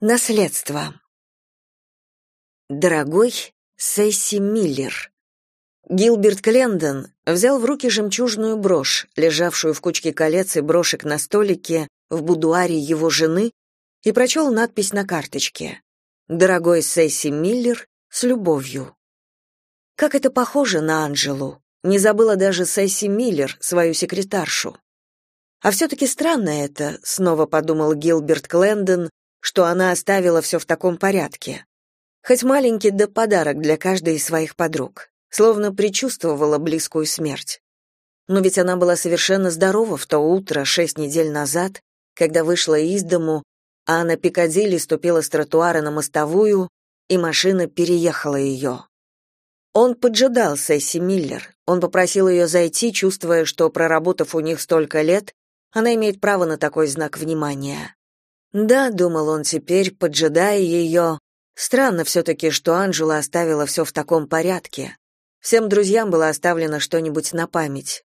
Наследство. Дорогой Сесси Миллер. Гилберт Клендон взял в руки жемчужную брошь, лежавшую в кучке колец и брошек на столике в будуаре его жены, и прочел надпись на карточке. «Дорогой Сесси Миллер, с любовью». Как это похоже на Анжелу. Не забыла даже Сесси Миллер, свою секретаршу. А все-таки странно это, снова подумал Гилберт Клендон, что она оставила все в таком порядке. Хоть маленький да подарок для каждой из своих подруг, словно предчувствовала близкую смерть. Но ведь она была совершенно здорова в то утро, шесть недель назад, когда вышла из дому, а на Пикадилли ступила с тротуара на мостовую, и машина переехала ее. Он поджидал Сесси Миллер. Он попросил ее зайти, чувствуя, что, проработав у них столько лет, она имеет право на такой знак внимания. Да, думал он теперь, поджидая ее. Странно все-таки, что Анжела оставила все в таком порядке. Всем друзьям было оставлено что-нибудь на память.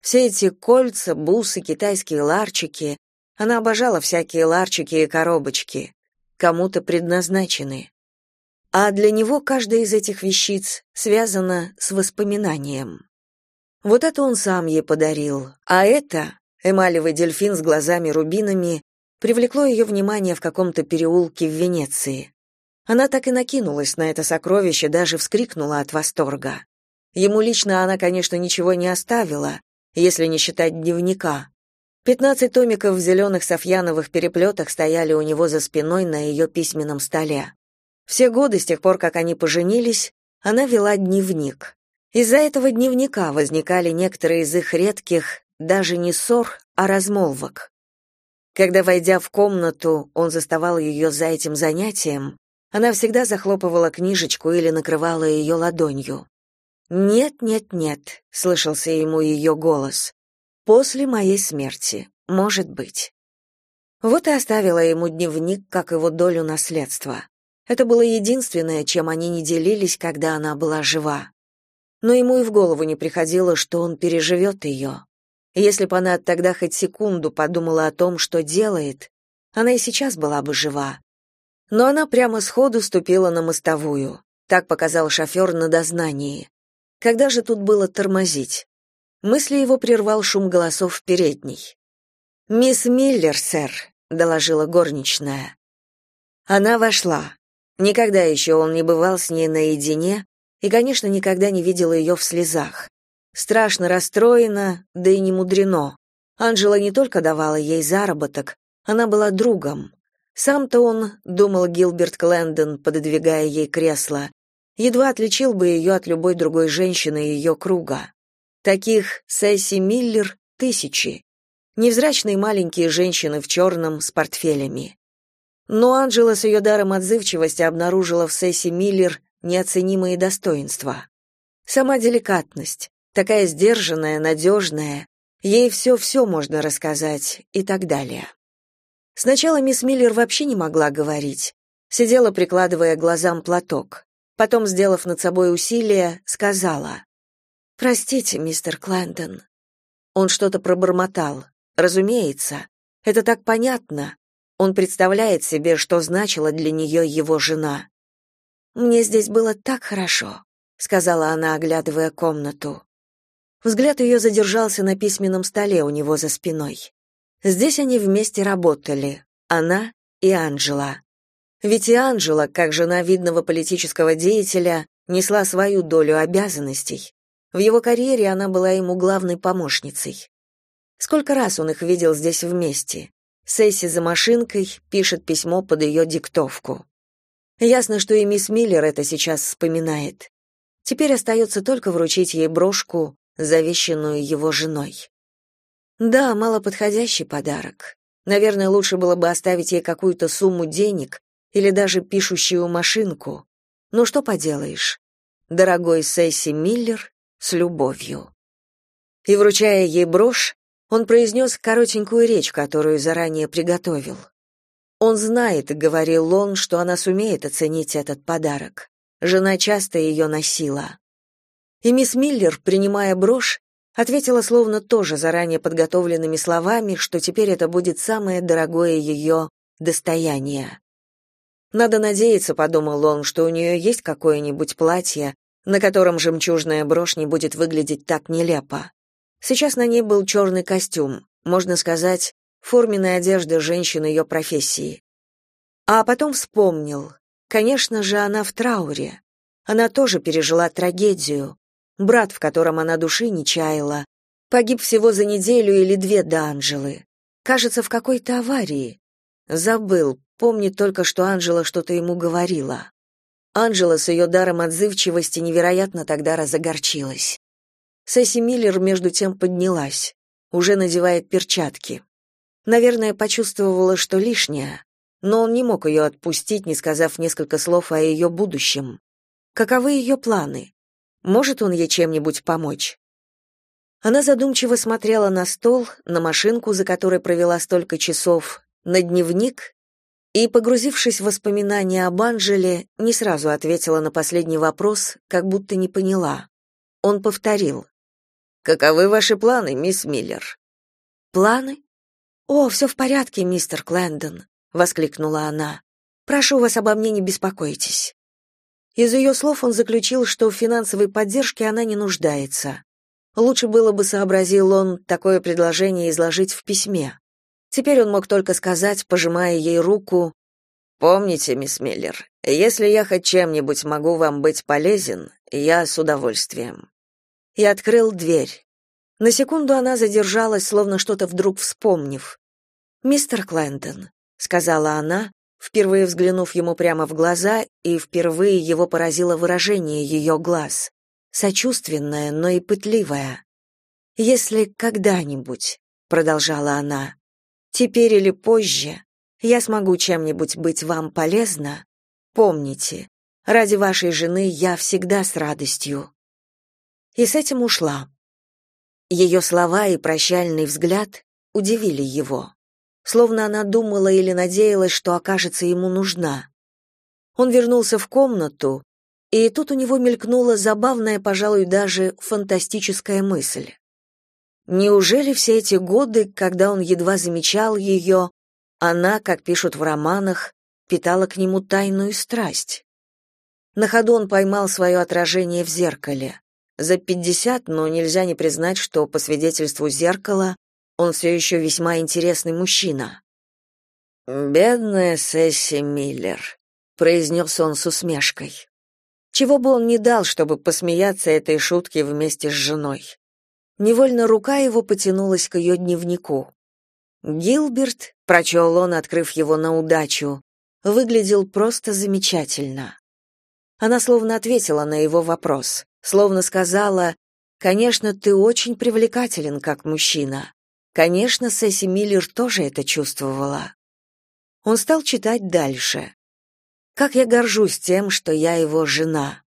Все эти кольца, бусы, китайские ларчики. Она обожала всякие ларчики и коробочки. Кому-то предназначены. А для него каждая из этих вещиц связана с воспоминанием. Вот это он сам ей подарил, а это эмалевый дельфин с глазами-рубинами привлекло ее внимание в каком-то переулке в Венеции. Она так и накинулась на это сокровище, даже вскрикнула от восторга. Ему лично она, конечно, ничего не оставила, если не считать дневника. Пятнадцать томиков в зеленых софьяновых переплетах стояли у него за спиной на ее письменном столе. Все годы с тех пор, как они поженились, она вела дневник. Из-за этого дневника возникали некоторые из их редких, даже не ссор, а размолвок. Когда, войдя в комнату, он заставал ее за этим занятием, она всегда захлопывала книжечку или накрывала ее ладонью. «Нет, нет, нет», — слышался ему ее голос. «После моей смерти, может быть». Вот и оставила ему дневник, как его долю наследства. Это было единственное, чем они не делились, когда она была жива. Но ему и в голову не приходило, что он переживет ее. Если бы она тогда хоть секунду подумала о том, что делает, она и сейчас была бы жива. Но она прямо сходу ступила на мостовую. Так показал шофер на дознании. Когда же тут было тормозить? Мысли его прервал шум голосов в передней. «Мисс Миллер, сэр», — доложила горничная. Она вошла. Никогда еще он не бывал с ней наедине и, конечно, никогда не видел ее в слезах. Страшно расстроена, да и не мудрено. Анжела не только давала ей заработок, она была другом. Сам-то он, думал Гилберт Клендон, пододвигая ей кресло, едва отличил бы ее от любой другой женщины ее круга. Таких Сесси Миллер тысячи. Невзрачные маленькие женщины в черном с портфелями. Но Анжела с ее даром отзывчивости обнаружила в Сесси Миллер неоценимые достоинства. Сама деликатность, такая сдержанная, надежная, ей все-все можно рассказать и так далее. Сначала мисс Миллер вообще не могла говорить, сидела, прикладывая глазам платок. Потом, сделав над собой усилие, сказала, «Простите, мистер Клэндон». Он что-то пробормотал. Разумеется, это так понятно. Он представляет себе, что значила для нее его жена. «Мне здесь было так хорошо», — сказала она, оглядывая комнату. Взгляд ее задержался на письменном столе у него за спиной. Здесь они вместе работали, она и Анжела. Ведь и Анжела, как жена видного политического деятеля, несла свою долю обязанностей. В его карьере она была ему главной помощницей. Сколько раз он их видел здесь вместе. Сесси за машинкой пишет письмо под ее диктовку. Ясно, что и мисс Миллер это сейчас вспоминает. Теперь остается только вручить ей брошку завещанную его женой. Да, малоподходящий подарок. Наверное, лучше было бы оставить ей какую-то сумму денег или даже пишущую машинку. Но что поделаешь? Дорогой Сесси Миллер с любовью. И вручая ей брошь, он произнес коротенькую речь, которую заранее приготовил. Он знает, говорил он, что она сумеет оценить этот подарок. Жена часто ее носила. И мисс Миллер, принимая брошь, ответила словно тоже заранее подготовленными словами, что теперь это будет самое дорогое ее достояние. Надо надеяться, подумал он, что у нее есть какое-нибудь платье, на котором жемчужная брошь не будет выглядеть так нелепо. Сейчас на ней был черный костюм, можно сказать, форменная одежда женщины ее профессии. А потом вспомнил. Конечно же, она в трауре. Она тоже пережила трагедию. Брат, в котором она души не чаяла, погиб всего за неделю или две до Анжелы. Кажется, в какой-то аварии. Забыл, помнит только, что Анжела что-то ему говорила. Анжела с ее даром отзывчивости невероятно тогда разогорчилась. Сесси Миллер между тем поднялась, уже надевает перчатки. Наверное, почувствовала, что лишнее, но он не мог ее отпустить, не сказав несколько слов о ее будущем. Каковы ее планы? Может он ей чем-нибудь помочь? Она задумчиво смотрела на стол, на машинку, за которой провела столько часов, на дневник и, погрузившись в воспоминания об Анжеле, не сразу ответила на последний вопрос, как будто не поняла. Он повторил. «Каковы ваши планы, мисс Миллер?» «Планы? О, все в порядке, мистер Клэндон», — воскликнула она. «Прошу вас обо мне не беспокойтесь». Из ее слов он заключил, что в финансовой поддержке она не нуждается. Лучше было бы, сообразил он, такое предложение изложить в письме. Теперь он мог только сказать, пожимая ей руку, «Помните, мисс Миллер, если я хоть чем-нибудь могу вам быть полезен, я с удовольствием». И открыл дверь. На секунду она задержалась, словно что-то вдруг вспомнив. «Мистер Клентон», — сказала она, впервые взглянув ему прямо в глаза, и впервые его поразило выражение ее глаз, сочувственное, но и пытливое. «Если когда-нибудь», — продолжала она, — «теперь или позже я смогу чем-нибудь быть вам полезна, помните, ради вашей жены я всегда с радостью». И с этим ушла. Ее слова и прощальный взгляд удивили его словно она думала или надеялась, что окажется ему нужна. Он вернулся в комнату, и тут у него мелькнула забавная, пожалуй, даже фантастическая мысль. Неужели все эти годы, когда он едва замечал ее, она, как пишут в романах, питала к нему тайную страсть? На ходу он поймал свое отражение в зеркале. За пятьдесят, но нельзя не признать, что, по свидетельству зеркала, он все еще весьма интересный мужчина. «Бедная Сесси Миллер», — произнес он с усмешкой. Чего бы он ни дал, чтобы посмеяться этой шутке вместе с женой. Невольно рука его потянулась к ее дневнику. Гилберт, прочел он, открыв его на удачу, выглядел просто замечательно. Она словно ответила на его вопрос, словно сказала, «Конечно, ты очень привлекателен как мужчина. Конечно, Сесси Миллер тоже это чувствовала. Он стал читать дальше. «Как я горжусь тем, что я его жена».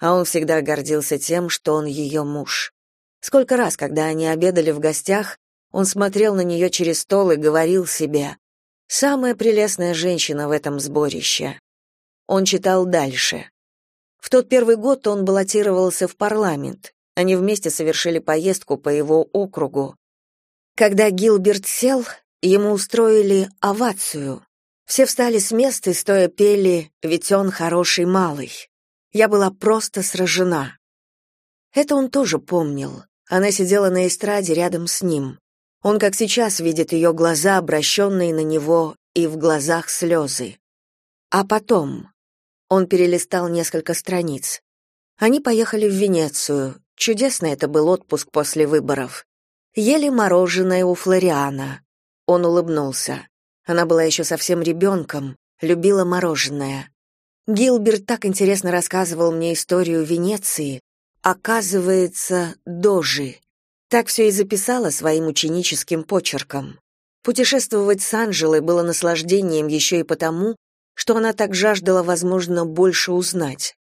А он всегда гордился тем, что он ее муж. Сколько раз, когда они обедали в гостях, он смотрел на нее через стол и говорил себе «Самая прелестная женщина в этом сборище». Он читал дальше. В тот первый год он баллотировался в парламент. Они вместе совершили поездку по его округу. Когда Гилберт сел, ему устроили овацию. Все встали с места и стоя пели «Ведь он хороший малый». Я была просто сражена. Это он тоже помнил. Она сидела на эстраде рядом с ним. Он, как сейчас, видит ее глаза, обращенные на него, и в глазах слезы. А потом... Он перелистал несколько страниц. Они поехали в Венецию. Чудесный это был отпуск после выборов. Ели мороженое у Флориана. Он улыбнулся. Она была еще совсем ребенком, любила мороженое. Гилберт так интересно рассказывал мне историю Венеции. Оказывается, дожи. Так все и записала своим ученическим почерком. Путешествовать с Анжелой было наслаждением еще и потому, что она так жаждала, возможно, больше узнать.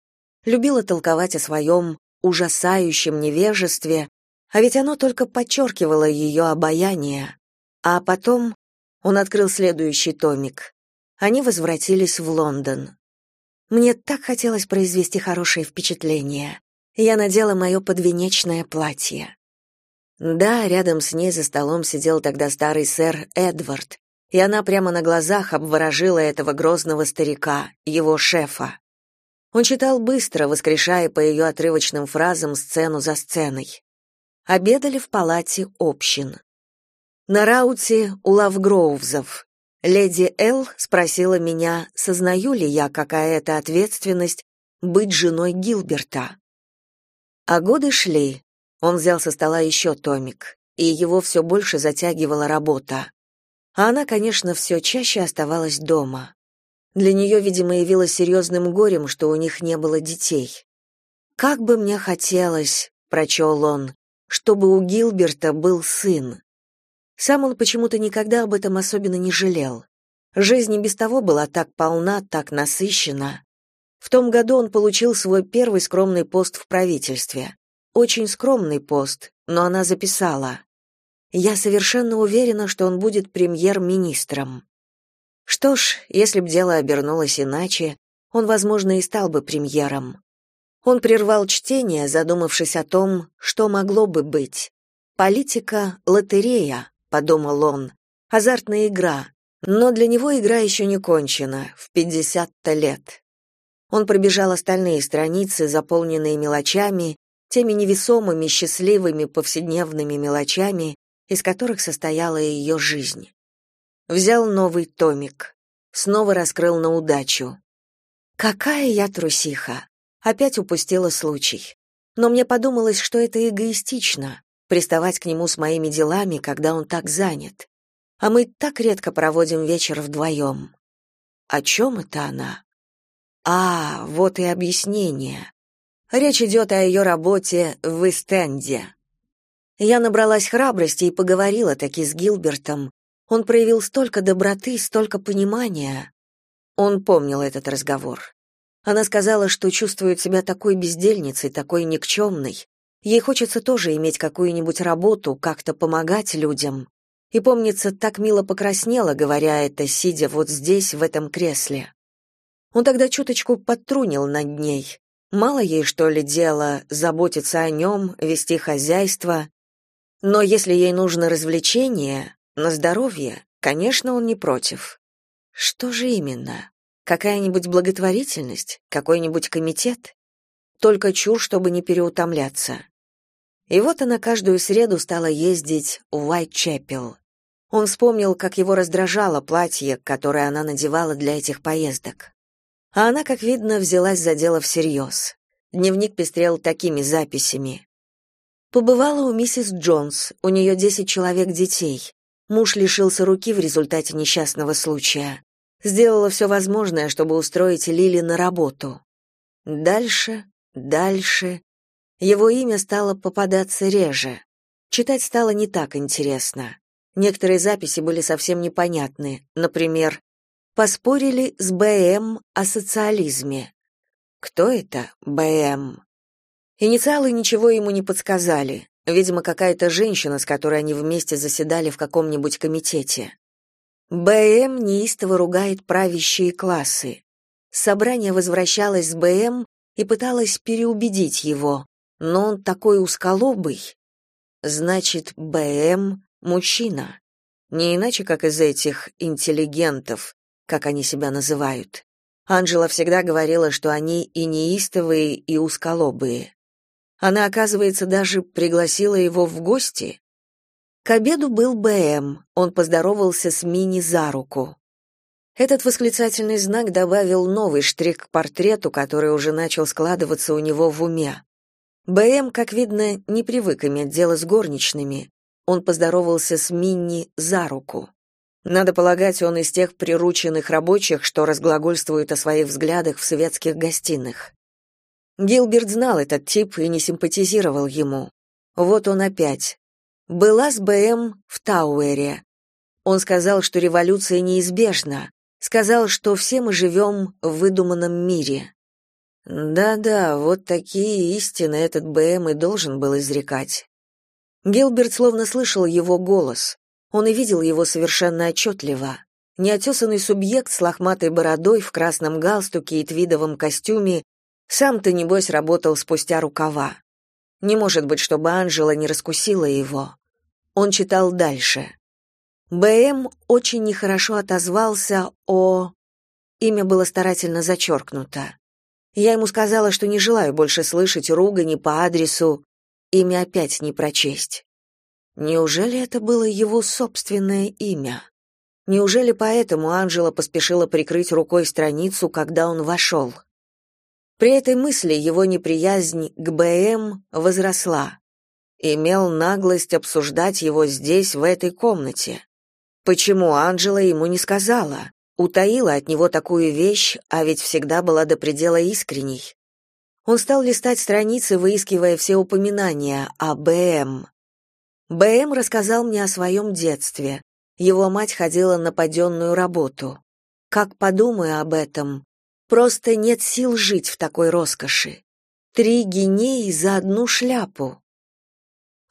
Любила толковать о своем ужасающем невежестве а ведь оно только подчеркивало ее обаяние. А потом он открыл следующий томик. Они возвратились в Лондон. Мне так хотелось произвести хорошее впечатление. Я надела мое подвенечное платье. Да, рядом с ней за столом сидел тогда старый сэр Эдвард, и она прямо на глазах обворожила этого грозного старика, его шефа. Он читал быстро, воскрешая по ее отрывочным фразам сцену за сценой. Обедали в палате общин. На рауте у Лавгроувзов. Леди Эл спросила меня, сознаю ли я, какая это ответственность быть женой Гилберта. А годы шли. Он взял со стола еще томик, и его все больше затягивала работа. А она, конечно, все чаще оставалась дома. Для нее, видимо, явилось серьезным горем, что у них не было детей. «Как бы мне хотелось», — прочел он, — «чтобы у Гилберта был сын». Сам он почему-то никогда об этом особенно не жалел. Жизнь и без того была так полна, так насыщена. В том году он получил свой первый скромный пост в правительстве. Очень скромный пост, но она записала. «Я совершенно уверена, что он будет премьер-министром». Что ж, если б дело обернулось иначе, он, возможно, и стал бы премьером. Он прервал чтение, задумавшись о том, что могло бы быть. «Политика — лотерея», — подумал он, — «азартная игра». Но для него игра еще не кончена, в 50-то лет. Он пробежал остальные страницы, заполненные мелочами, теми невесомыми, счастливыми повседневными мелочами, из которых состояла ее жизнь. Взял новый томик. Снова раскрыл на удачу. Какая я трусиха. Опять упустила случай. Но мне подумалось, что это эгоистично приставать к нему с моими делами, когда он так занят. А мы так редко проводим вечер вдвоем. О чем это она? А, вот и объяснение. Речь идет о ее работе в Истенде. Я набралась храбрости и поговорила таки с Гилбертом, он проявил столько доброты, столько понимания. Он помнил этот разговор. Она сказала, что чувствует себя такой бездельницей, такой никчемной. Ей хочется тоже иметь какую-нибудь работу, как-то помогать людям. И, помнится, так мило покраснела, говоря это, сидя вот здесь, в этом кресле. Он тогда чуточку подтрунил над ней. Мало ей, что ли, дело заботиться о нем, вести хозяйство. Но если ей нужно развлечение, на здоровье, конечно, он не против. Что же именно? Какая-нибудь благотворительность? Какой-нибудь комитет? Только чур, чтобы не переутомляться. И вот она каждую среду стала ездить в Уайт-Чепел. Он вспомнил, как его раздражало платье, которое она надевала для этих поездок. А она, как видно, взялась за дело всерьез. Дневник пестрел такими записями. Побывала у миссис Джонс, у нее десять человек детей. Муж лишился руки в результате несчастного случая. Сделала все возможное, чтобы устроить Лили на работу. Дальше, дальше. Его имя стало попадаться реже. Читать стало не так интересно. Некоторые записи были совсем непонятны. Например, «Поспорили с БМ о социализме». Кто это БМ? Инициалы ничего ему не подсказали. Видимо, какая-то женщина, с которой они вместе заседали в каком-нибудь комитете. БМ неистово ругает правящие классы. Собрание возвращалось с БМ и пыталось переубедить его, но он такой усколобый. Значит, БМ — мужчина. Не иначе, как из этих интеллигентов, как они себя называют. Анжела всегда говорила, что они и неистовые, и усколобые. Она, оказывается, даже пригласила его в гости. К обеду был БМ. Он поздоровался с Мини за руку. Этот восклицательный знак добавил новый штрих к портрету, который уже начал складываться у него в уме. БМ, как видно, не привык иметь дело с горничными. Он поздоровался с Минни за руку. Надо полагать, он из тех прирученных рабочих, что разглагольствуют о своих взглядах в светских гостиных. Гилберт знал этот тип и не симпатизировал ему. Вот он опять. Была с БМ в Тауэре. Он сказал, что революция неизбежна. Сказал, что все мы живем в выдуманном мире. Да-да, вот такие истины этот БМ и должен был изрекать. Гилберт словно слышал его голос. Он и видел его совершенно отчетливо. Неотесанный субъект с лохматой бородой в красном галстуке и твидовом костюме сам-то, небось, работал спустя рукава. Не может быть, чтобы Анжела не раскусила его. Он читал дальше. БМ очень нехорошо отозвался о... Имя было старательно зачеркнуто. Я ему сказала, что не желаю больше слышать ругани по адресу. Имя опять не прочесть. Неужели это было его собственное имя? Неужели поэтому Анжела поспешила прикрыть рукой страницу, когда он вошел? При этой мысли его неприязнь к БМ возросла. Имел наглость обсуждать его здесь, в этой комнате. Почему Анжела ему не сказала? Утаила от него такую вещь, а ведь всегда была до предела искренней. Он стал листать страницы, выискивая все упоминания о БМ. БМ рассказал мне о своем детстве. Его мать ходила на паденную работу. Как подумаю об этом, просто нет сил жить в такой роскоши. Три гинеи за одну шляпу.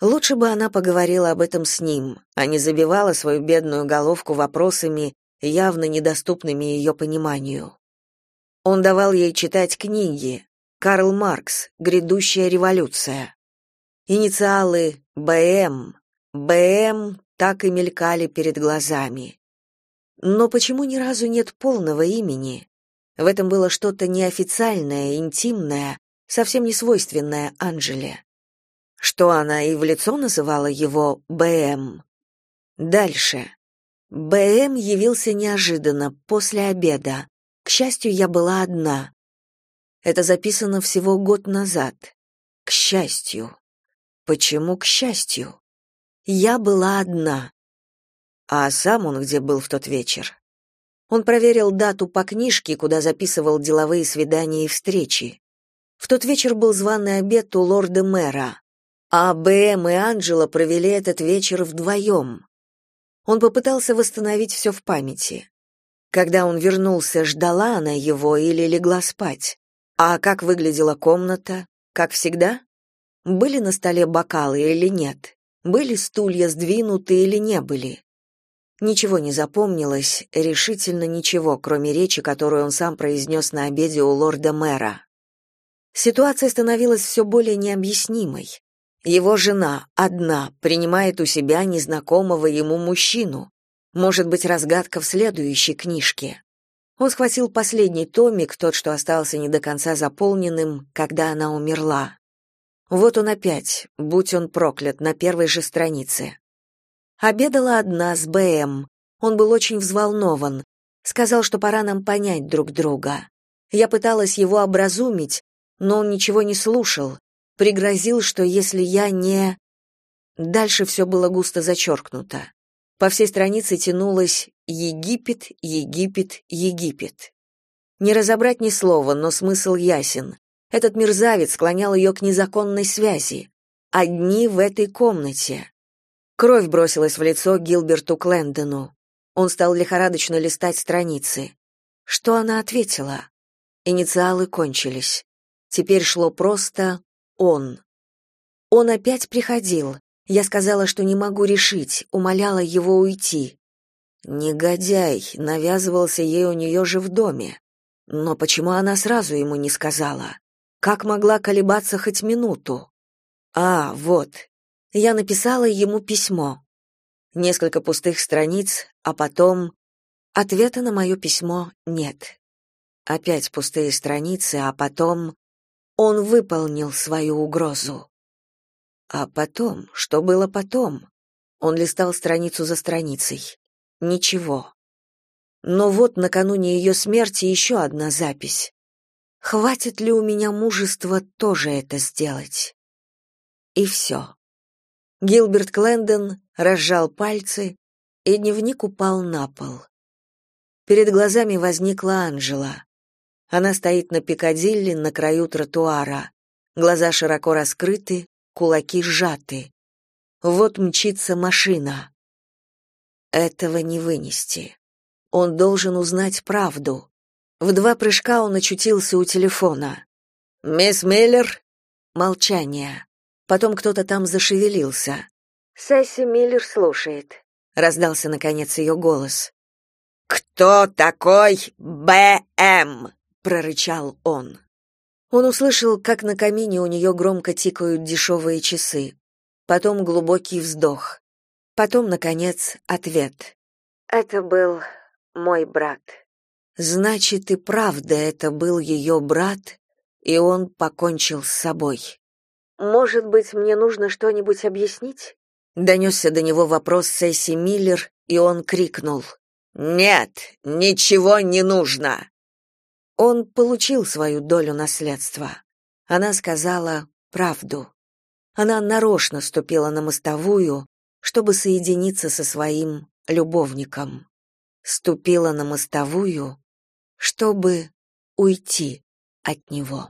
Лучше бы она поговорила об этом с ним, а не забивала свою бедную головку вопросами, явно недоступными ее пониманию. Он давал ей читать книги. Карл Маркс «Грядущая революция». Инициалы БМ, БМ так и мелькали перед глазами. Но почему ни разу нет полного имени? В этом было что-то неофициальное, интимное, совсем не свойственное Анжеле что она и в лицо называла его БМ. Дальше. БМ явился неожиданно, после обеда. К счастью, я была одна. Это записано всего год назад. К счастью. Почему к счастью? Я была одна. А сам он где был в тот вечер? Он проверил дату по книжке, куда записывал деловые свидания и встречи. В тот вечер был званый обед у лорда-мэра. А БМ и Анджела провели этот вечер вдвоем. Он попытался восстановить все в памяти. Когда он вернулся, ждала она его или легла спать? А как выглядела комната? Как всегда? Были на столе бокалы или нет? Были стулья сдвинуты или не были? Ничего не запомнилось, решительно ничего, кроме речи, которую он сам произнес на обеде у лорда-мэра. Ситуация становилась все более необъяснимой. Его жена одна принимает у себя незнакомого ему мужчину. Может быть, разгадка в следующей книжке. Он схватил последний томик, тот, что остался не до конца заполненным, когда она умерла. Вот он опять, будь он проклят, на первой же странице. Обедала одна с БМ. Он был очень взволнован. Сказал, что пора нам понять друг друга. Я пыталась его образумить, но он ничего не слушал, пригрозил, что если я не... Дальше все было густо зачеркнуто. По всей странице тянулось «Египет, Египет, Египет». Не разобрать ни слова, но смысл ясен. Этот мерзавец склонял ее к незаконной связи. Одни в этой комнате. Кровь бросилась в лицо Гилберту Клендону. Он стал лихорадочно листать страницы. Что она ответила? Инициалы кончились. Теперь шло просто он. Он опять приходил. Я сказала, что не могу решить, умоляла его уйти. Негодяй, навязывался ей у нее же в доме. Но почему она сразу ему не сказала? Как могла колебаться хоть минуту? А, вот. Я написала ему письмо. Несколько пустых страниц, а потом ответа на мое письмо нет. Опять пустые страницы, а потом он выполнил свою угрозу. А потом, что было потом? Он листал страницу за страницей. Ничего. Но вот накануне ее смерти еще одна запись. Хватит ли у меня мужества тоже это сделать? И все. Гилберт Клендон разжал пальцы, и дневник упал на пол. Перед глазами возникла Анжела. Она стоит на Пикадилли на краю тротуара. Глаза широко раскрыты, кулаки сжаты. Вот мчится машина. Этого не вынести. Он должен узнать правду. В два прыжка он очутился у телефона. «Мисс Миллер?» Молчание. Потом кто-то там зашевелился. «Сесси Миллер слушает», — раздался, наконец, ее голос. «Кто такой Б.М.?» Прорычал он. Он услышал, как на камине у нее громко тикают дешевые часы. Потом глубокий вздох. Потом, наконец, ответ. «Это был мой брат». Значит, и правда это был ее брат, и он покончил с собой. «Может быть, мне нужно что-нибудь объяснить?» Донесся до него вопрос Сесси Миллер, и он крикнул. «Нет, ничего не нужно!» Он получил свою долю наследства. Она сказала правду. Она нарочно ступила на мостовую, чтобы соединиться со своим любовником. Ступила на мостовую, чтобы уйти от него.